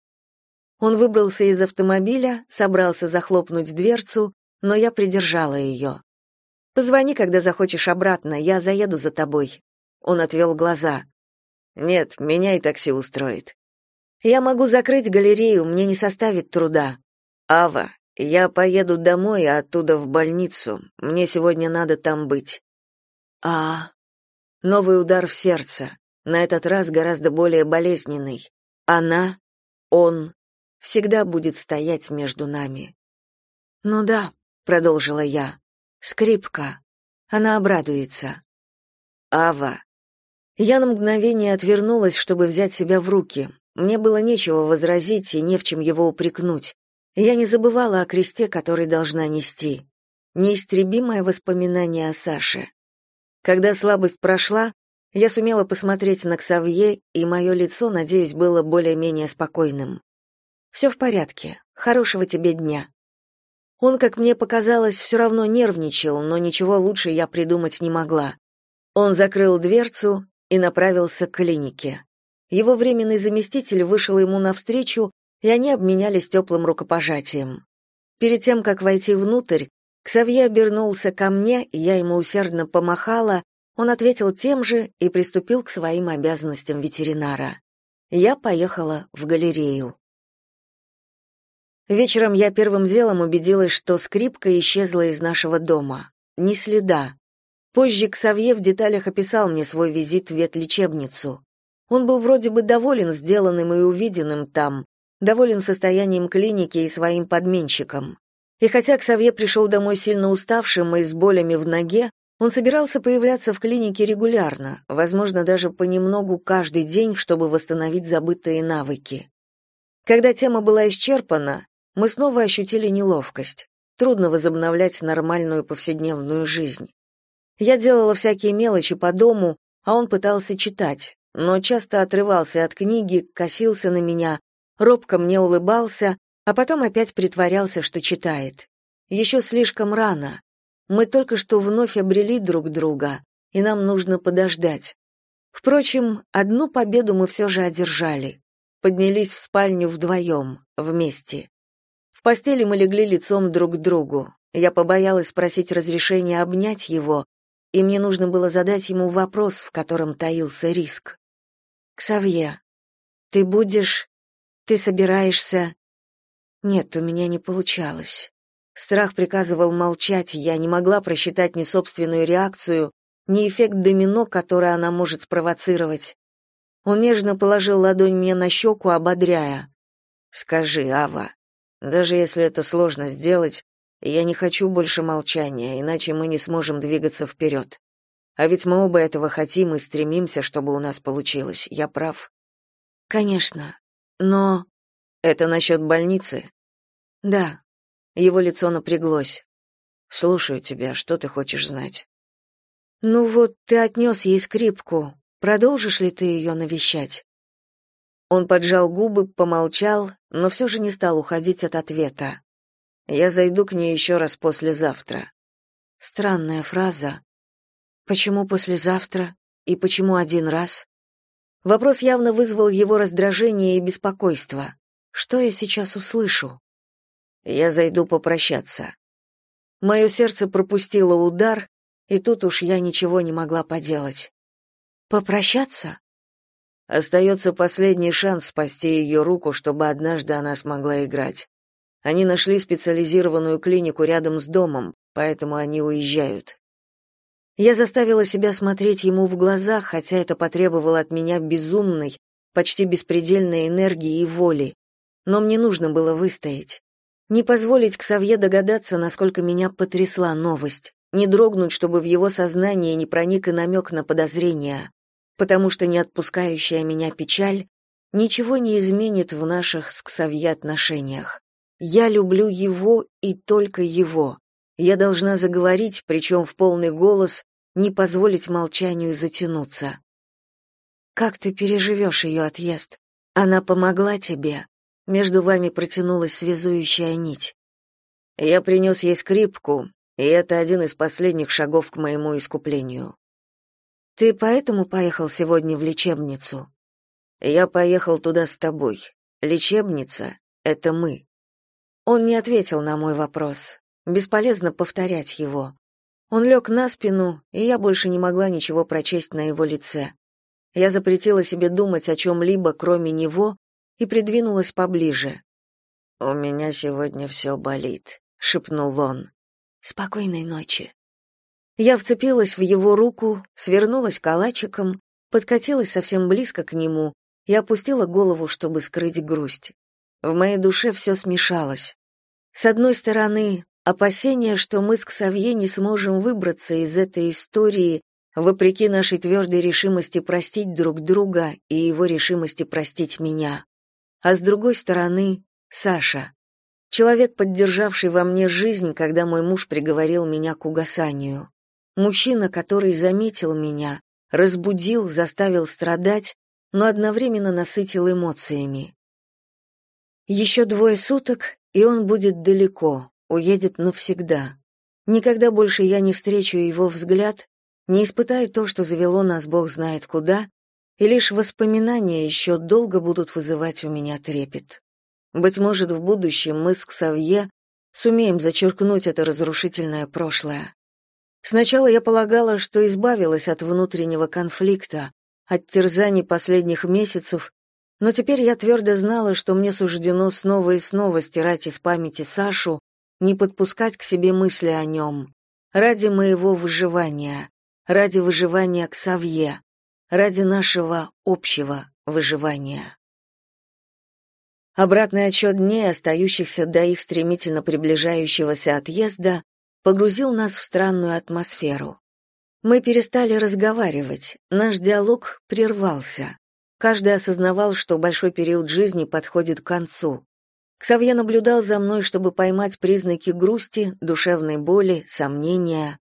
Он выбрался из автомобиля, собрался захлопнуть дверцу, но я придержала ее. «Позвони, когда захочешь обратно, я заеду за тобой». Он отвел глаза. «Нет, меня и такси устроит». «Я могу закрыть галерею, мне не составит труда». «Ава, я поеду домой, а оттуда в больницу. Мне сегодня надо там быть». «А...» Новый удар в сердце, на этот раз гораздо более болезненный. Она, он, всегда будет стоять между нами. «Ну да», продолжила я. Скрипка. Она обрадуется. Ава. Я на мгновение отвернулась, чтобы взять себя в руки. Мне было нечего возразить и не в чем его упрекнуть. Я не забывала о кресте, который должна нести. Неистребимое воспоминание о Саше. Когда слабость прошла, я сумела посмотреть на Ксавье, и мое лицо, надеюсь, было более-менее спокойным. «Все в порядке. Хорошего тебе дня. Он, как мне показалось, все равно нервничал, но ничего лучше я придумать не могла. Он закрыл дверцу и направился к клинике. Его временный заместитель вышел ему навстречу, и они обменялись теплым рукопожатием. Перед тем, как войти внутрь, Ксавье обернулся ко мне, и я ему усердно помахала, он ответил тем же и приступил к своим обязанностям ветеринара. Я поехала в галерею. Вечером я первым делом убедилась, что скрипка исчезла из нашего дома. Ни следа. Позже Ксавье в деталях описал мне свой визит в ветлечебницу. Он был вроде бы доволен сделанным и увиденным там, доволен состоянием клиники и своим подменщиком. И хотя Ксавье пришел домой сильно уставшим и с болями в ноге, он собирался появляться в клинике регулярно, возможно, даже понемногу каждый день, чтобы восстановить забытые навыки. Когда тема была исчерпана, мы снова ощутили неловкость. Трудно возобновлять нормальную повседневную жизнь. Я делала всякие мелочи по дому, а он пытался читать, но часто отрывался от книги, косился на меня, робко мне улыбался, а потом опять притворялся, что читает. Еще слишком рано. Мы только что вновь обрели друг друга, и нам нужно подождать. Впрочем, одну победу мы все же одержали. Поднялись в спальню вдвоем, вместе постели мы легли лицом друг к другу. Я побоялась спросить разрешения обнять его, и мне нужно было задать ему вопрос, в котором таился риск. «Ксавье, ты будешь... ты собираешься...» Нет, у меня не получалось. Страх приказывал молчать, я не могла просчитать ни собственную реакцию, ни эффект домино, который она может спровоцировать. Он нежно положил ладонь мне на щеку, ободряя. «Скажи, Ава, даже если это сложно сделать, я не хочу больше молчания, иначе мы не сможем двигаться вперед. А ведь мы оба этого хотим и стремимся, чтобы у нас получилось. Я прав?» «Конечно. Но...» «Это насчет больницы?» «Да», его лицо напряглось. «Слушаю тебя, что ты хочешь знать?» «Ну вот, ты отнес ей скрипку. Продолжишь ли ты ее навещать?» Он поджал губы, помолчал, но все же не стал уходить от ответа. «Я зайду к ней еще раз послезавтра». Странная фраза. «Почему послезавтра? И почему один раз?» Вопрос явно вызвал его раздражение и беспокойство. Что я сейчас услышу? Я зайду попрощаться. Мое сердце пропустило удар, и тут уж я ничего не могла поделать. Попрощаться? Остается последний шанс спасти ее руку, чтобы однажды она смогла играть. Они нашли специализированную клинику рядом с домом, поэтому они уезжают. Я заставила себя смотреть ему в глаза, хотя это потребовало от меня безумной, почти беспредельной энергии и воли. Но мне нужно было выстоять. Не позволить Ксавье догадаться, насколько меня потрясла новость, не дрогнуть, чтобы в его сознание не проник и намек на подозрения, потому что не отпускающая меня печаль ничего не изменит в наших с Ксавье отношениях. Я люблю его и только его. Я должна заговорить, причем в полный голос, не позволить молчанию затянуться. Как ты переживешь ее отъезд? Она помогла тебе? Между вами протянулась связующая нить. Я принес ей скрипку, и это один из последних шагов к моему искуплению. Ты поэтому поехал сегодня в лечебницу? Я поехал туда с тобой. Лечебница — это мы. Он не ответил на мой вопрос. Бесполезно повторять его. Он лег на спину, и я больше не могла ничего прочесть на его лице. Я запретила себе думать о чем-либо, кроме него, и придвинулась поближе. «У меня сегодня все болит», — шепнул он. «Спокойной ночи». Я вцепилась в его руку, свернулась калачиком, подкатилась совсем близко к нему и опустила голову, чтобы скрыть грусть. В моей душе все смешалось. С одной стороны, опасение, что мы с Ксавье не сможем выбраться из этой истории, вопреки нашей твердой решимости простить друг друга и его решимости простить меня а с другой стороны Саша, человек, поддержавший во мне жизнь, когда мой муж приговорил меня к угасанию. Мужчина, который заметил меня, разбудил, заставил страдать, но одновременно насытил эмоциями. Еще двое суток, и он будет далеко, уедет навсегда. Никогда больше я не встречу его взгляд, не испытаю то, что завело нас Бог знает куда, и лишь воспоминания еще долго будут вызывать у меня трепет. Быть может, в будущем мы с Ксавье сумеем зачеркнуть это разрушительное прошлое. Сначала я полагала, что избавилась от внутреннего конфликта, от терзаний последних месяцев, но теперь я твердо знала, что мне суждено снова и снова стирать из памяти Сашу, не подпускать к себе мысли о нем. Ради моего выживания, ради выживания Ксавье, ради нашего общего выживания. Обратный отсчет дней, остающихся до их стремительно приближающегося отъезда, погрузил нас в странную атмосферу. Мы перестали разговаривать, наш диалог прервался. Каждый осознавал, что большой период жизни подходит к концу. Ксавье наблюдал за мной, чтобы поймать признаки грусти, душевной боли, сомнения.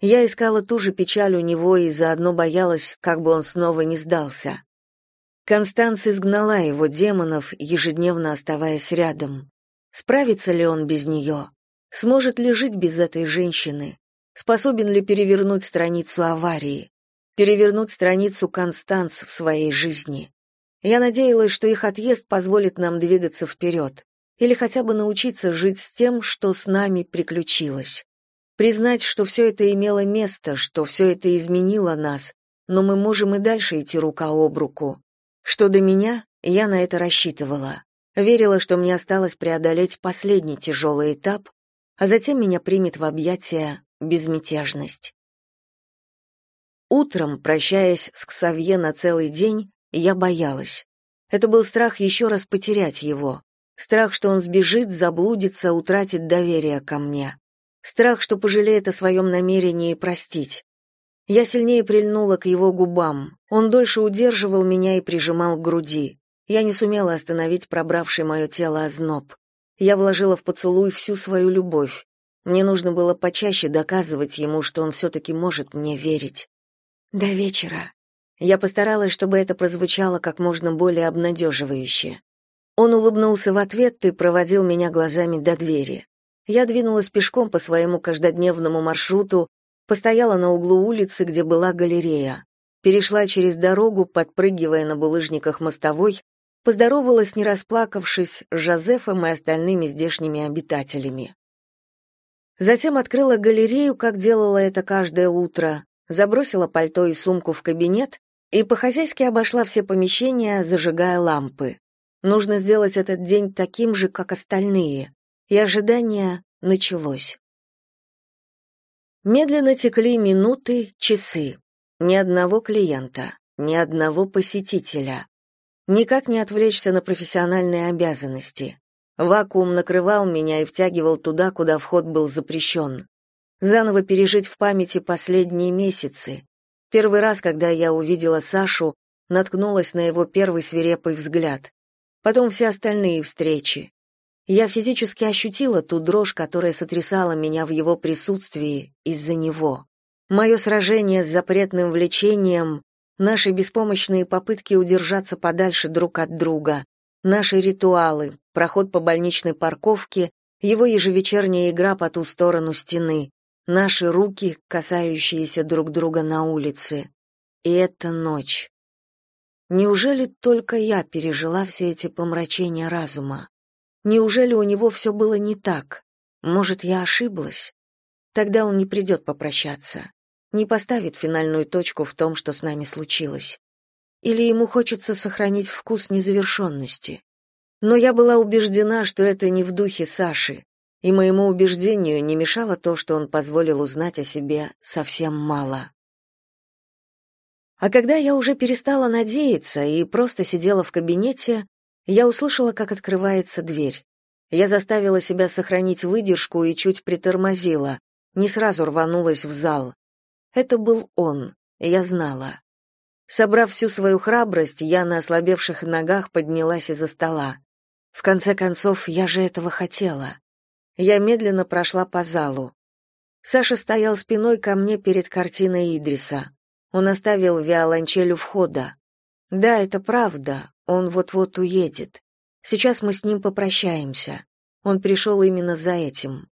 Я искала ту же печаль у него и заодно боялась, как бы он снова не сдался. Констанс изгнала его демонов, ежедневно оставаясь рядом. Справится ли он без нее? Сможет ли жить без этой женщины? Способен ли перевернуть страницу аварии? Перевернуть страницу Констанс в своей жизни? Я надеялась, что их отъезд позволит нам двигаться вперед, или хотя бы научиться жить с тем, что с нами приключилось признать, что все это имело место, что все это изменило нас, но мы можем и дальше идти рука об руку. Что до меня, я на это рассчитывала. Верила, что мне осталось преодолеть последний тяжелый этап, а затем меня примет в объятия безмятежность. Утром, прощаясь с Ксавье на целый день, я боялась. Это был страх еще раз потерять его. Страх, что он сбежит, заблудится, утратит доверие ко мне. Страх, что пожалеет о своем намерении простить. Я сильнее прильнула к его губам. Он дольше удерживал меня и прижимал к груди. Я не сумела остановить пробравший мое тело озноб. Я вложила в поцелуй всю свою любовь. Мне нужно было почаще доказывать ему, что он все-таки может мне верить. До вечера. Я постаралась, чтобы это прозвучало как можно более обнадеживающе. Он улыбнулся в ответ и проводил меня глазами до двери. Я двинулась пешком по своему каждодневному маршруту, постояла на углу улицы, где была галерея, перешла через дорогу, подпрыгивая на булыжниках мостовой, поздоровалась, не расплакавшись, с Жозефом и остальными здешними обитателями. Затем открыла галерею, как делала это каждое утро, забросила пальто и сумку в кабинет и по-хозяйски обошла все помещения, зажигая лампы. Нужно сделать этот день таким же, как остальные. И ожидание началось. Медленно текли минуты, часы. Ни одного клиента, ни одного посетителя. Никак не отвлечься на профессиональные обязанности. Вакуум накрывал меня и втягивал туда, куда вход был запрещен заново пережить в памяти последние месяцы. Первый раз, когда я увидела Сашу, наткнулась на его первый свирепый взгляд. Потом все остальные встречи. Я физически ощутила ту дрожь, которая сотрясала меня в его присутствии из-за него. Мое сражение с запретным влечением, наши беспомощные попытки удержаться подальше друг от друга, наши ритуалы, проход по больничной парковке, его ежевечерняя игра по ту сторону стены, наши руки, касающиеся друг друга на улице. И это ночь. Неужели только я пережила все эти помрачения разума? Неужели у него все было не так? Может, я ошиблась? Тогда он не придет попрощаться, не поставит финальную точку в том, что с нами случилось. Или ему хочется сохранить вкус незавершенности. Но я была убеждена, что это не в духе Саши, и моему убеждению не мешало то, что он позволил узнать о себе совсем мало. А когда я уже перестала надеяться и просто сидела в кабинете, я услышала, как открывается дверь. Я заставила себя сохранить выдержку и чуть притормозила, не сразу рванулась в зал. Это был он, я знала. Собрав всю свою храбрость, я на ослабевших ногах поднялась из-за стола. В конце концов, я же этого хотела. Я медленно прошла по залу. Саша стоял спиной ко мне перед картиной Идриса. Он оставил виолончель у входа. Да, это правда, он вот-вот уедет. Сейчас мы с ним попрощаемся. Он пришел именно за этим.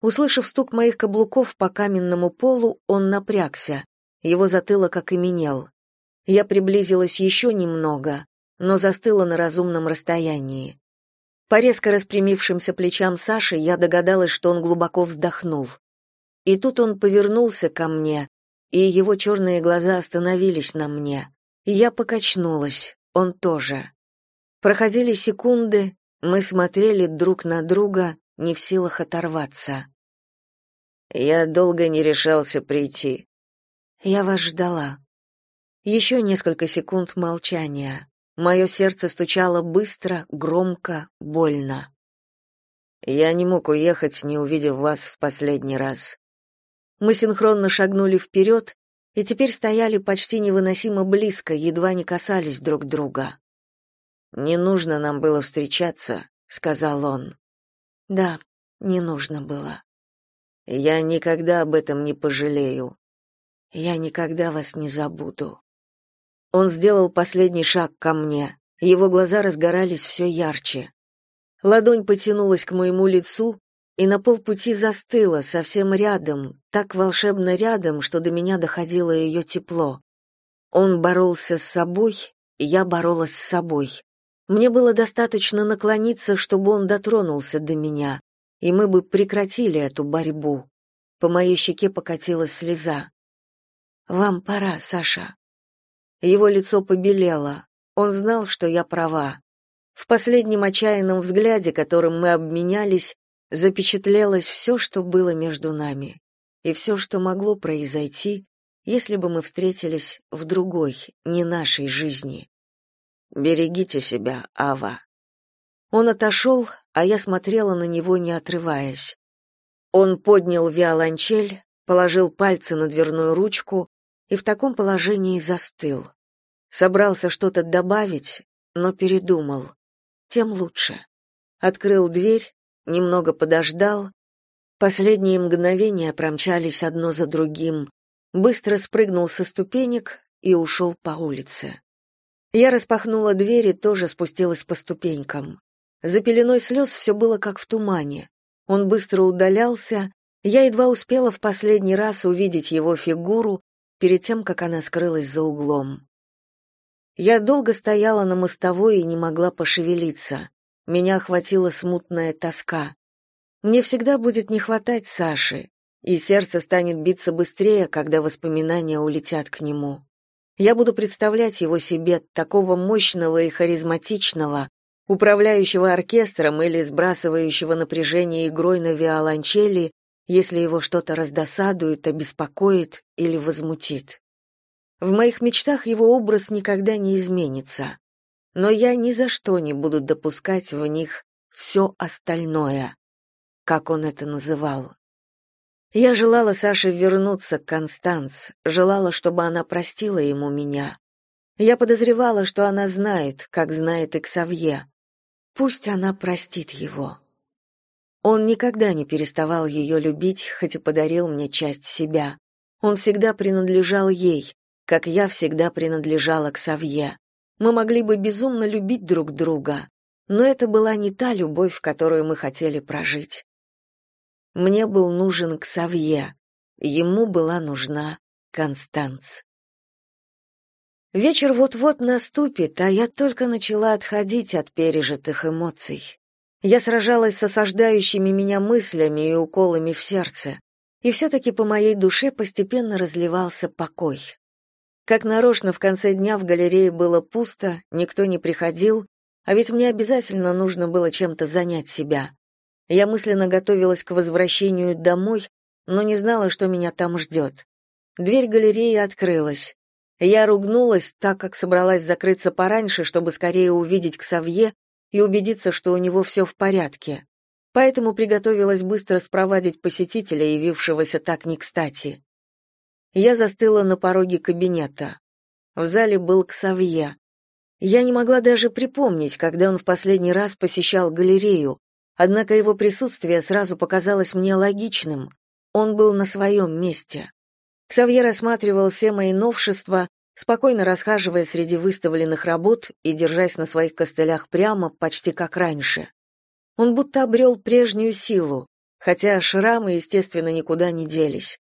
Услышав стук моих каблуков по каменному полу, он напрягся. Его затылок окаменел. Я приблизилась еще немного, но застыла на разумном расстоянии. По резко распрямившимся плечам Саши я догадалась, что он глубоко вздохнул. И тут он повернулся ко мне, и его черные глаза остановились на мне. И я покачнулась, он тоже. Проходили секунды, мы смотрели друг на друга, не в силах оторваться. Я долго не решался прийти. Я вас ждала. Еще несколько секунд молчания. Мое сердце стучало быстро, громко, больно. Я не мог уехать, не увидев вас в последний раз. Мы синхронно шагнули вперед и теперь стояли почти невыносимо близко, едва не касались друг друга. Не нужно нам было встречаться, сказал он. Да, не нужно было. Я никогда об этом не пожалею. Я никогда вас не забуду. Он сделал последний шаг ко мне. Его глаза разгорались все ярче. Ладонь потянулась к моему лицу и на полпути застыла, совсем рядом, так волшебно рядом, что до меня доходило ее тепло. Он боролся с собой, я боролась с собой. Мне было достаточно наклониться, чтобы он дотронулся до меня, и мы бы прекратили эту борьбу. По моей щеке покатилась слеза. «Вам пора, Саша», его лицо побелело. Он знал, что я права. В последнем отчаянном взгляде, которым мы обменялись, запечатлелось все, что было между нами, и все, что могло произойти, если бы мы встретились в другой, не нашей жизни. Берегите себя, Ава. Он отошел, а я смотрела на него, не отрываясь. Он поднял виолончель, положил пальцы на дверную ручку и в таком положении застыл. Собрался что-то добавить, но передумал. Тем лучше. Открыл дверь, немного подождал. Последние мгновения промчались одно за другим. Быстро спрыгнул со ступенек и ушел по улице. Я распахнула дверь и тоже спустилась по ступенькам. За пеленой слез все было как в тумане. Он быстро удалялся, я едва успела в последний раз увидеть его фигуру перед тем, как она скрылась за углом. Я долго стояла на мостовой и не могла пошевелиться. Меня охватила смутная тоска. Мне всегда будет не хватать Саши, и сердце станет биться быстрее, когда воспоминания улетят к нему. Я буду представлять его себе такого мощного и харизматичного, управляющего оркестром или сбрасывающего напряжение игрой на виолончели, если его что-то раздосадует, обеспокоит или возмутит. В моих мечтах его образ никогда не изменится, но я ни за что не буду допускать в них все остальное, как он это называл. Я желала Саше вернуться к Констанц, желала, чтобы она простила ему меня. Я подозревала, что она знает, как знает и Ксавье, Пусть она простит его. Он никогда не переставал ее любить, хоть и подарил мне часть себя. Он всегда принадлежал ей, как я всегда принадлежала к Савье. Мы могли бы безумно любить друг друга, но это была не та любовь, которую мы хотели прожить. Мне был нужен Ксавье, ему была нужна Констанц. Вечер вот-вот наступит, а я только начала отходить от пережитых эмоций. Я сражалась с осаждающими меня мыслями и уколами в сердце, и все-таки по моей душе постепенно разливался покой. Как нарочно в конце дня в галерее было пусто, никто не приходил, а ведь мне обязательно нужно было чем-то занять себя. Я мысленно готовилась к возвращению домой, но не знала, что меня там ждет. Дверь галереи открылась. Я ругнулась, так как собралась закрыться пораньше, чтобы скорее увидеть Ксавье и убедиться, что у него все в порядке. Поэтому приготовилась быстро спровадить посетителя, явившегося так не кстати. Я застыла на пороге кабинета. В зале был Ксавье. Я не могла даже припомнить, когда он в последний раз посещал галерею, однако его присутствие сразу показалось мне логичным. Он был на своем месте. Ксавье рассматривал все мои новшества, спокойно расхаживая среди выставленных работ и держась на своих костылях прямо, почти как раньше. Он будто обрел прежнюю силу, хотя шрамы, естественно, никуда не делись.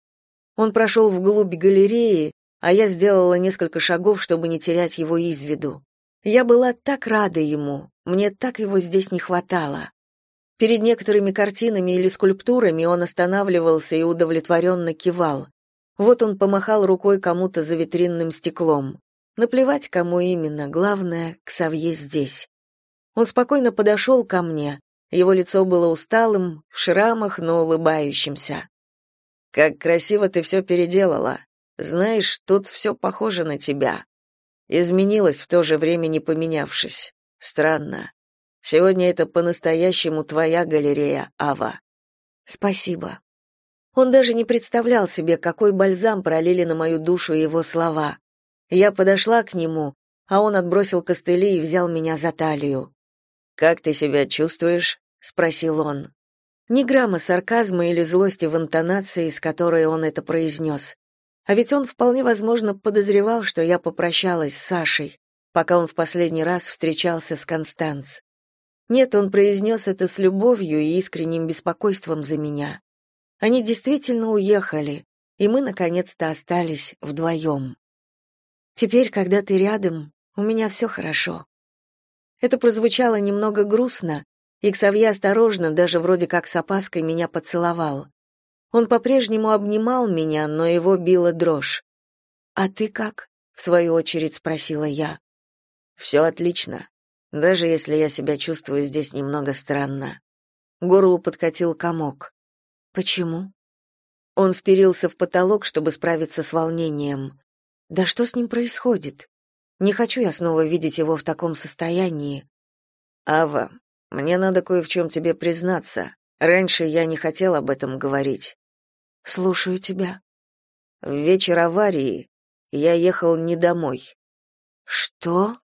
Он прошел вглубь галереи, а я сделала несколько шагов, чтобы не терять его из виду. Я была так рада ему, мне так его здесь не хватало. Перед некоторыми картинами или скульптурами он останавливался и удовлетворенно кивал. Вот он помахал рукой кому-то за витринным стеклом. Наплевать, кому именно, главное, Ксавье здесь. Он спокойно подошел ко мне. Его лицо было усталым, в шрамах, но улыбающимся. «Как красиво ты все переделала. Знаешь, тут все похоже на тебя. Изменилось в то же время не поменявшись. Странно. Сегодня это по-настоящему твоя галерея, Ава». «Спасибо», он даже не представлял себе, какой бальзам пролили на мою душу его слова. Я подошла к нему, а он отбросил костыли и взял меня за талию. «Как ты себя чувствуешь?» — спросил он. Ни грамма сарказма или злости в интонации, с которой он это произнес. А ведь он вполне возможно подозревал, что я попрощалась с Сашей, пока он в последний раз встречался с Констанц. Нет, он произнес это с любовью и искренним беспокойством за меня. Они действительно уехали, и мы наконец-то остались вдвоем. Теперь, когда ты рядом, у меня все хорошо. Это прозвучало немного грустно, и осторожно, даже вроде как с опаской, меня поцеловал. Он по-прежнему обнимал меня, но его била дрожь. «А ты как?» — в свою очередь спросила я. «Все отлично. Даже если я себя чувствую здесь немного странно. Горлу подкатил комок. Почему? Он вперился в потолок, чтобы справиться с волнением. Да что с ним происходит? Не хочу я снова видеть его в таком состоянии. Ава, мне надо кое в чем тебе признаться. Раньше я не хотел об этом говорить. Слушаю тебя. В вечер аварии я ехал не домой. Что?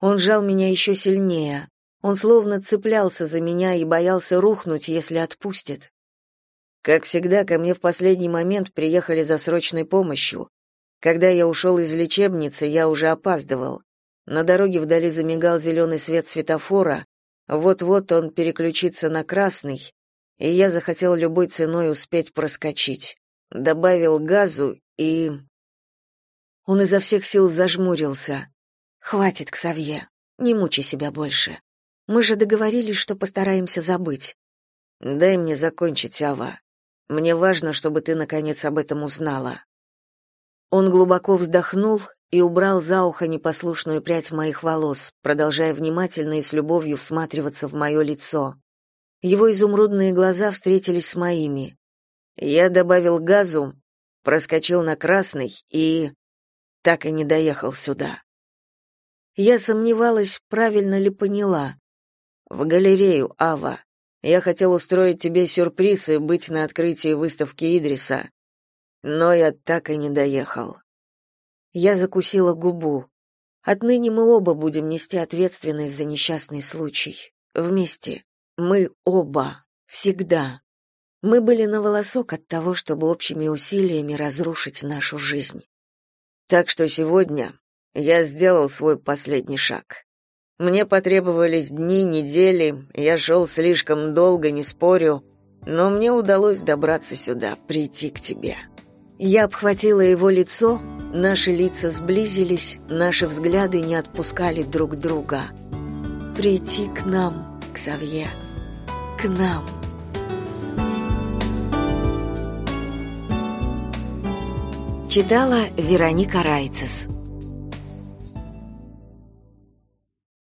Он жал меня еще сильнее. Он словно цеплялся за меня и боялся рухнуть, если отпустит. Как всегда, ко мне в последний момент приехали за срочной помощью. Когда я ушел из лечебницы, я уже опаздывал. На дороге вдали замигал зеленый свет светофора. Вот-вот он переключится на красный, и я захотел любой ценой успеть проскочить. Добавил газу и... Он изо всех сил зажмурился. «Хватит, Ксавье, не мучи себя больше. Мы же договорились, что постараемся забыть. Дай мне закончить, Ава. Мне важно, чтобы ты наконец об этом узнала. Он глубоко вздохнул и убрал за ухо непослушную прядь моих волос, продолжая внимательно и с любовью всматриваться в мое лицо. Его изумрудные глаза встретились с моими. Я добавил газу, проскочил на красный и так и не доехал сюда. Я сомневалась, правильно ли поняла. В галерею, Ава. Я хотел устроить тебе сюрприз и быть на открытии выставки Идриса, но я так и не доехал. Я закусила губу. Отныне мы оба будем нести ответственность за несчастный случай. Вместе. Мы оба. Всегда. Мы были на волосок от того, чтобы общими усилиями разрушить нашу жизнь. Так что сегодня я сделал свой последний шаг. Мне потребовались дни, недели, я шел слишком долго, не спорю, но мне удалось добраться сюда, прийти к тебе. Я обхватила его лицо, наши лица сблизились, наши взгляды не отпускали друг друга. Прийти к нам, к Савье, к нам. Читала Вероника Райцес.